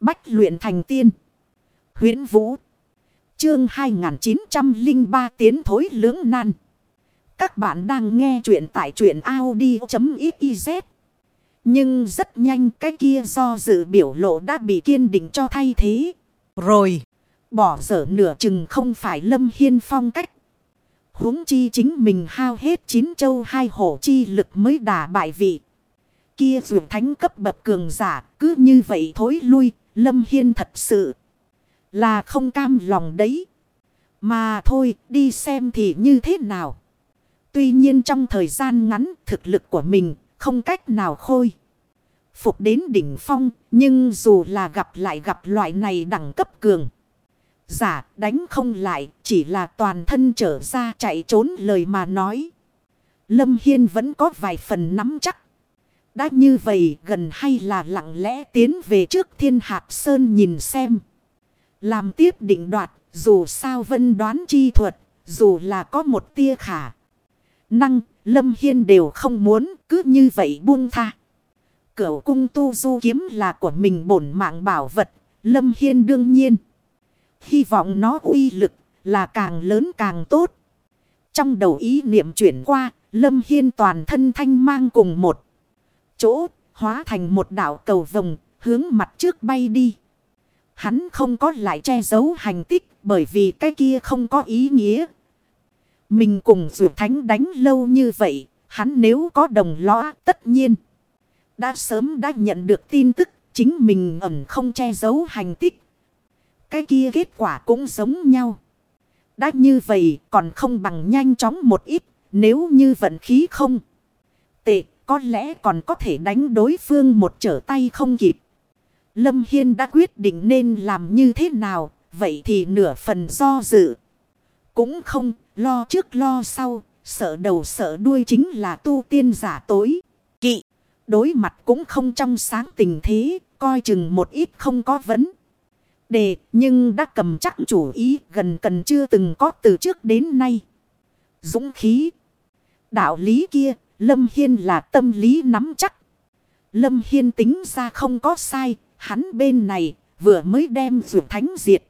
Bách luyện thành tiên. huyễn Vũ. Chương 2903 tiến thối lưỡng nan. Các bạn đang nghe truyện tại truyện Audi.xyz. Nhưng rất nhanh cái kia do dự biểu lộ đã bị kiên định cho thay thế. Rồi. Bỏ dở nửa chừng không phải lâm hiên phong cách. huống chi chính mình hao hết chín châu hai hổ chi lực mới đả bại vị. Kia dù thánh cấp bậc cường giả cứ như vậy thối lui. Lâm hiên thật sự là không cam lòng đấy. Mà thôi, đi xem thì như thế nào. Tuy nhiên trong thời gian ngắn, thực lực của mình không cách nào khôi. Phục đến đỉnh phong, nhưng dù là gặp lại gặp loại này đẳng cấp cường. Giả, đánh không lại, chỉ là toàn thân trở ra chạy trốn lời mà nói. Lâm Hiên vẫn có vài phần nắm chắc. Đã như vậy gần hay là lặng lẽ tiến về trước thiên hạc sơn nhìn xem. Làm tiếp định đoạt dù sao vân đoán chi thuật dù là có một tia khả. Năng Lâm Hiên đều không muốn cứ như vậy buông tha. Cửu cung tu du kiếm là của mình bổn mạng bảo vật. Lâm Hiên đương nhiên. Hy vọng nó uy lực là càng lớn càng tốt. Trong đầu ý niệm chuyển qua, Lâm Hiên toàn thân thanh mang cùng một chỗ, hóa thành một đảo cầu vồng, hướng mặt trước bay đi. Hắn không có lại che giấu hành tích, bởi vì cái kia không có ý nghĩa. Mình cùng dù thánh đánh lâu như vậy, hắn nếu có đồng lõa tất nhiên. Đã sớm đã nhận được tin tức, chính mình ẩn không che giấu hành tích. Cái kia kết quả cũng giống nhau. Đã như vậy còn không bằng nhanh chóng một ít, nếu như vận khí không. Tệ, có lẽ còn có thể đánh đối phương một trở tay không kịp. Lâm Hiên đã quyết định nên làm như thế nào, vậy thì nửa phần do dự. Cũng không, lo trước lo sau, sợ đầu sợ đuôi chính là tu tiên giả tối. Kỵ, đối mặt cũng không trong sáng tình thế, coi chừng một ít không có vấn. Đề, nhưng đã cầm chắc chủ ý gần cần chưa từng có từ trước đến nay. Dũng khí. Đạo lý kia, Lâm Hiên là tâm lý nắm chắc. Lâm Hiên tính ra không có sai, hắn bên này vừa mới đem rượu thánh diệt.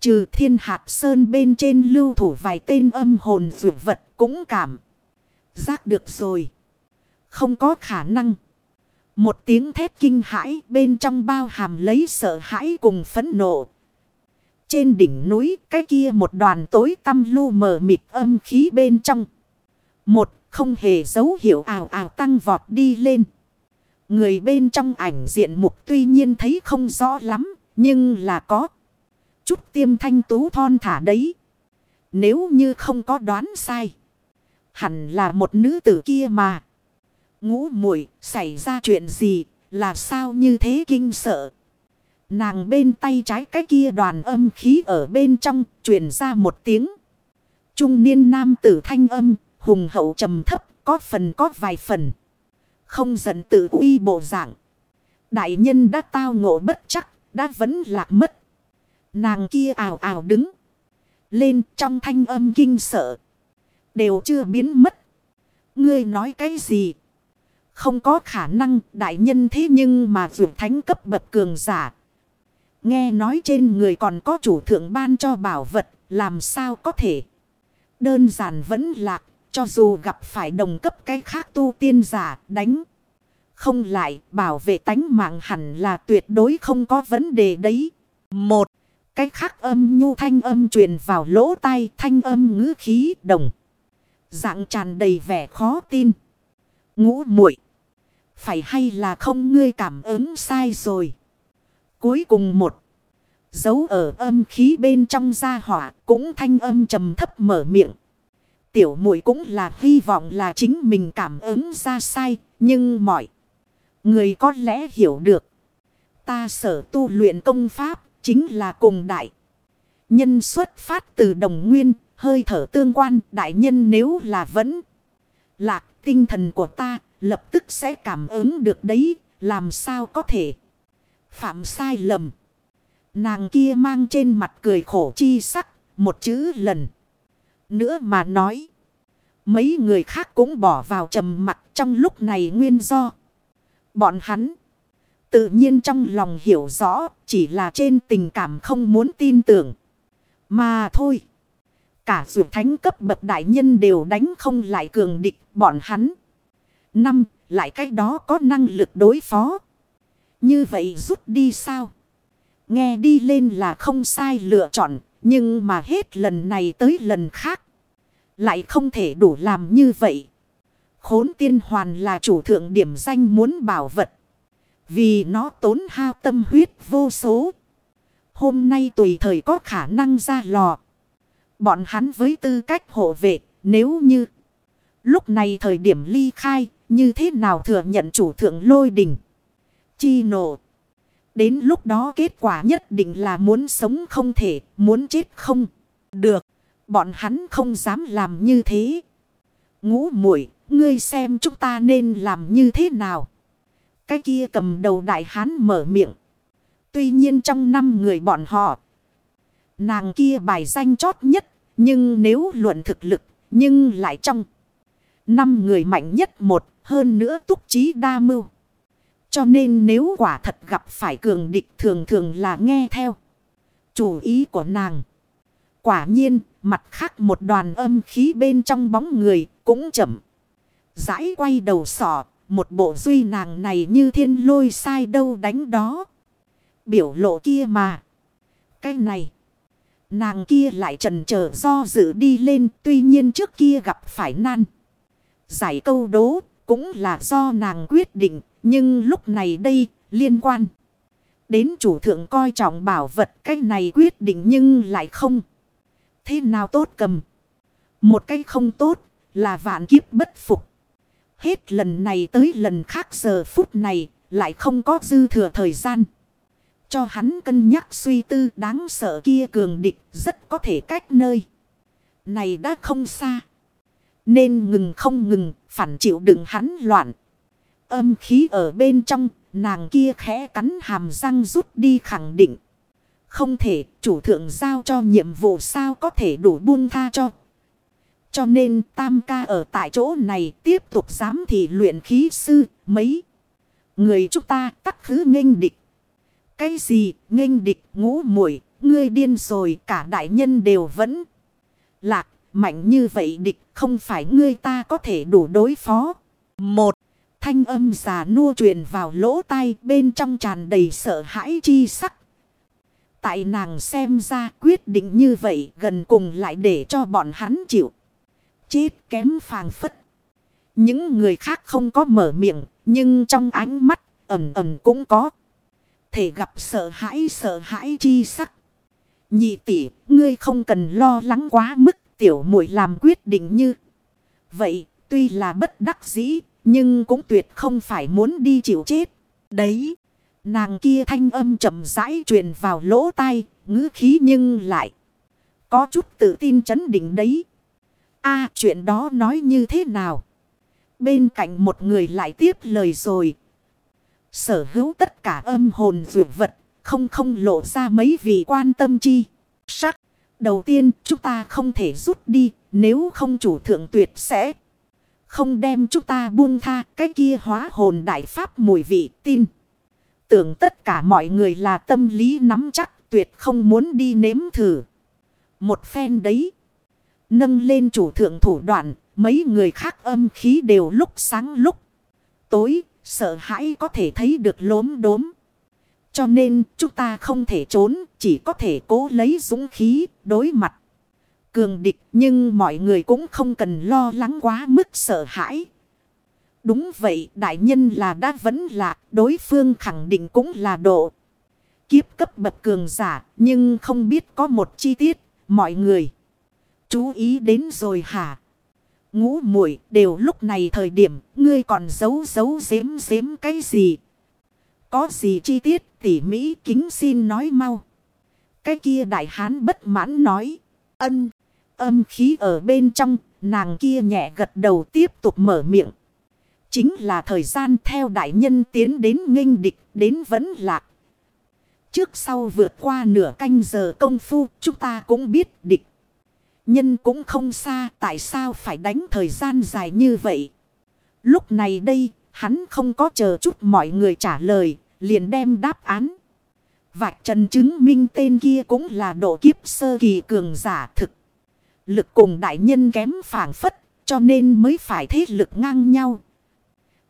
Trừ thiên hạt sơn bên trên lưu thủ vài tên âm hồn rượu vật cũng cảm. Giác được rồi. Không có khả năng. Một tiếng thét kinh hãi bên trong bao hàm lấy sợ hãi cùng phẫn nộ. Trên đỉnh núi cái kia một đoàn tối tăm lu mờ mịt âm khí bên trong. Một không hề dấu hiệu ảo ảo tăng vọt đi lên. Người bên trong ảnh diện mục tuy nhiên thấy không rõ lắm, nhưng là có. Chút tiêm thanh tú thon thả đấy. Nếu như không có đoán sai. Hẳn là một nữ tử kia mà. Ngũ muội xảy ra chuyện gì, là sao như thế kinh sợ. Nàng bên tay trái cái kia đoàn âm khí ở bên trong, truyền ra một tiếng. Trung niên nam tử thanh âm, hùng hậu trầm thấp, có phần có vài phần. Không giận tự uy bộ dạng. Đại nhân đã tao ngộ bất chắc, đã vẫn lạc mất. Nàng kia ảo ảo đứng. Lên trong thanh âm kinh sợ. Đều chưa biến mất. Ngươi nói cái gì? Không có khả năng đại nhân thế nhưng mà vượt thánh cấp bậc cường giả. Nghe nói trên người còn có chủ thượng ban cho bảo vật, làm sao có thể. Đơn giản vẫn lạc, cho dù gặp phải đồng cấp cái khác tu tiên giả đánh. Không lại bảo vệ tánh mạng hẳn là tuyệt đối không có vấn đề đấy. Một, cái khác âm nhu thanh âm truyền vào lỗ tai thanh âm ngữ khí đồng. Dạng tràn đầy vẻ khó tin. Ngũ muội Phải hay là không ngươi cảm ứng sai rồi. Cuối cùng một. Dấu ở âm khí bên trong gia hỏa cũng thanh âm trầm thấp mở miệng. Tiểu muội cũng là hy vọng là chính mình cảm ứng ra sai. Nhưng mọi người có lẽ hiểu được. Ta sở tu luyện công pháp chính là cùng đại. Nhân xuất phát từ đồng nguyên, hơi thở tương quan đại nhân nếu là vẫn lạc tinh thần của ta lập tức sẽ cảm ứng được đấy, làm sao có thể phạm sai lầm. Nàng kia mang trên mặt cười khổ chi sắc, một chữ lần. Nữa mà nói. Mấy người khác cũng bỏ vào trầm mặt trong lúc này nguyên do. Bọn hắn Tự nhiên trong lòng hiểu rõ, chỉ là trên tình cảm không muốn tin tưởng. Mà thôi. Cả dù thánh cấp bậc đại nhân đều đánh không lại cường địch bọn hắn. Năm, lại cách đó có năng lực đối phó. Như vậy rút đi sao? Nghe đi lên là không sai lựa chọn, nhưng mà hết lần này tới lần khác. Lại không thể đủ làm như vậy. Khốn tiên hoàn là chủ thượng điểm danh muốn bảo vật. Vì nó tốn hao tâm huyết vô số. Hôm nay tùy thời có khả năng ra lò. Bọn hắn với tư cách hộ vệ, nếu như lúc này thời điểm ly khai, như thế nào thừa nhận chủ thượng lôi đình. Chi nộ. Đến lúc đó kết quả nhất định là muốn sống không thể, muốn chết không. Được, bọn hắn không dám làm như thế. Ngũ muội ngươi xem chúng ta nên làm như thế nào. Cái kia cầm đầu đại hán mở miệng. Tuy nhiên trong năm người bọn họ. Nàng kia bài danh chót nhất. Nhưng nếu luận thực lực. Nhưng lại trong. Năm người mạnh nhất một. Hơn nữa túc trí đa mưu. Cho nên nếu quả thật gặp phải cường địch thường thường là nghe theo. Chủ ý của nàng. Quả nhiên, mặt khác một đoàn âm khí bên trong bóng người cũng chậm. Giải quay đầu sỏ, một bộ duy nàng này như thiên lôi sai đâu đánh đó. Biểu lộ kia mà. Cái này. Nàng kia lại trần trở do dự đi lên. Tuy nhiên trước kia gặp phải nan. Giải câu đố cũng là do nàng quyết định. Nhưng lúc này đây liên quan. Đến chủ thượng coi trọng bảo vật cái này quyết định nhưng lại không. Thế nào tốt cầm. Một cái không tốt là vạn kiếp bất phục. Hết lần này tới lần khác giờ phút này lại không có dư thừa thời gian. Cho hắn cân nhắc suy tư đáng sợ kia cường địch rất có thể cách nơi. Này đã không xa. Nên ngừng không ngừng, phản chịu đựng hắn loạn. Âm khí ở bên trong, nàng kia khẽ cắn hàm răng rút đi khẳng định. Không thể, chủ thượng giao cho nhiệm vụ sao có thể đủ buông tha cho cho nên tam ca ở tại chỗ này tiếp tục giám thị luyện khí sư mấy. Người chúng ta tắc khứ nghênh địch. Cái gì nghênh địch ngũ muội ngươi điên rồi cả đại nhân đều vẫn. Lạc mạnh như vậy địch không phải ngươi ta có thể đủ đối phó. Một thanh âm già nua truyền vào lỗ tai bên trong tràn đầy sợ hãi chi sắc. Tại nàng xem ra quyết định như vậy gần cùng lại để cho bọn hắn chịu chết kém phàng phất. Những người khác không có mở miệng, nhưng trong ánh mắt ẩm ẩm cũng có. Thể gặp sợ hãi sợ hãi chi sắc. Nhị tỷ, ngươi không cần lo lắng quá mức tiểu muội làm quyết định như. Vậy, tuy là bất đắc dĩ, nhưng cũng tuyệt không phải muốn đi chịu chết. Đấy, nàng kia thanh âm chậm rãi truyền vào lỗ tai, ngữ khí nhưng lại. Có chút tự tin chấn định đấy a chuyện đó nói như thế nào? Bên cạnh một người lại tiếp lời rồi. Sở hữu tất cả âm hồn dược vật, không không lộ ra mấy vị quan tâm chi. Sắc, đầu tiên chúng ta không thể rút đi, nếu không chủ thượng tuyệt sẽ không đem chúng ta buông tha cái kia hóa hồn đại pháp mùi vị tin. Tưởng tất cả mọi người là tâm lý nắm chắc tuyệt không muốn đi nếm thử. Một phen đấy. Nâng lên chủ thượng thủ đoạn, mấy người khác âm khí đều lúc sáng lúc tối, sợ hãi có thể thấy được lốm đốm. Cho nên chúng ta không thể trốn, chỉ có thể cố lấy dũng khí, đối mặt. Cường địch nhưng mọi người cũng không cần lo lắng quá mức sợ hãi. Đúng vậy, đại nhân là đã vẫn lạc, đối phương khẳng định cũng là độ. Kiếp cấp bậc cường giả, nhưng không biết có một chi tiết, mọi người. Chú ý đến rồi hả? Ngũ muội đều lúc này thời điểm ngươi còn giấu giấu giếm giếm cái gì? Có gì chi tiết, tỉ mỹ kính xin nói mau. Cái kia đại hán bất mãn nói. Ân. Âm khí ở bên trong. Nàng kia nhẹ gật đầu tiếp tục mở miệng. Chính là thời gian theo đại nhân tiến đến nghênh địch, đến vẫn lạc. Trước sau vượt qua nửa canh giờ công phu, chúng ta cũng biết địch. Nhân cũng không xa, tại sao phải đánh thời gian dài như vậy. Lúc này đây hắn không có chờ chút mọi người trả lời. liền đem đáp án. Vạch trần chứng minh tên kia cũng là độ kiếp sơ kỳ cường giả thực. Lực cùng đại nhân kém phản phất, cho nên mới phải thế lực ngang nhau.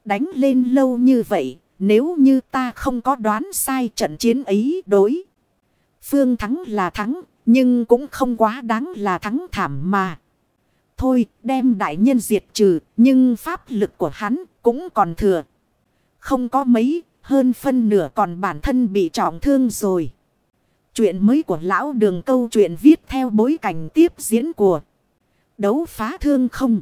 Đánh lên lâu như vậy, nếu như ta không có đoán sai trận chiến ấy đối. Phương thắng là thắng, nhưng cũng không quá đáng là thắng thảm mà. Thôi, đem đại nhân diệt trừ, nhưng pháp lực của hắn cũng còn thừa. Không có mấy, hơn phân nửa còn bản thân bị trọng thương rồi. Chuyện mới của lão đường câu chuyện viết theo bối cảnh tiếp diễn của đấu phá thương không.